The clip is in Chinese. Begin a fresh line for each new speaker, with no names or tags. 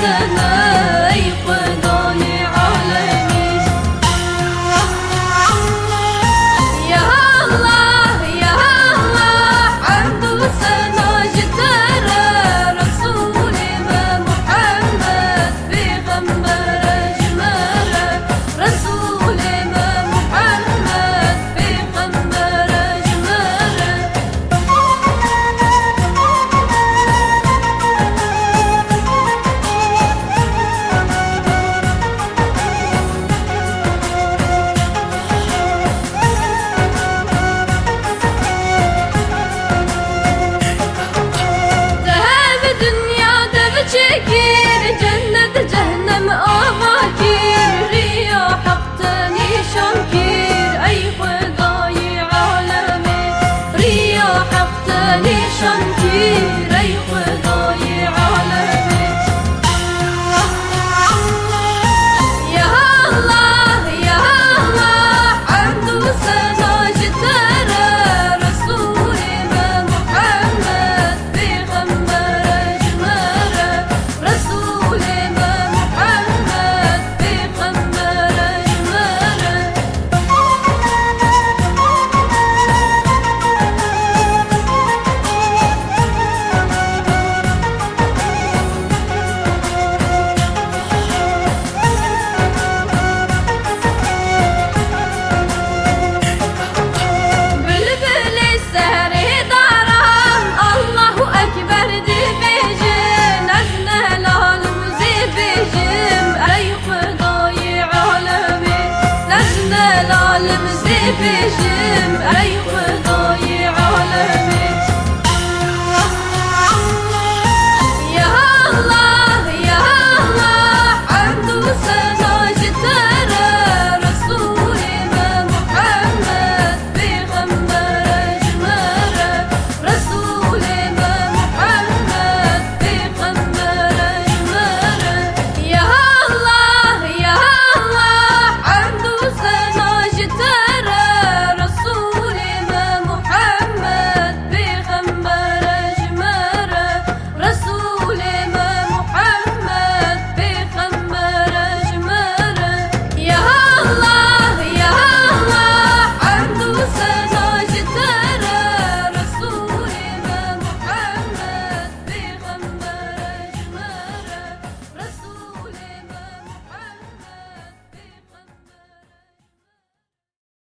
的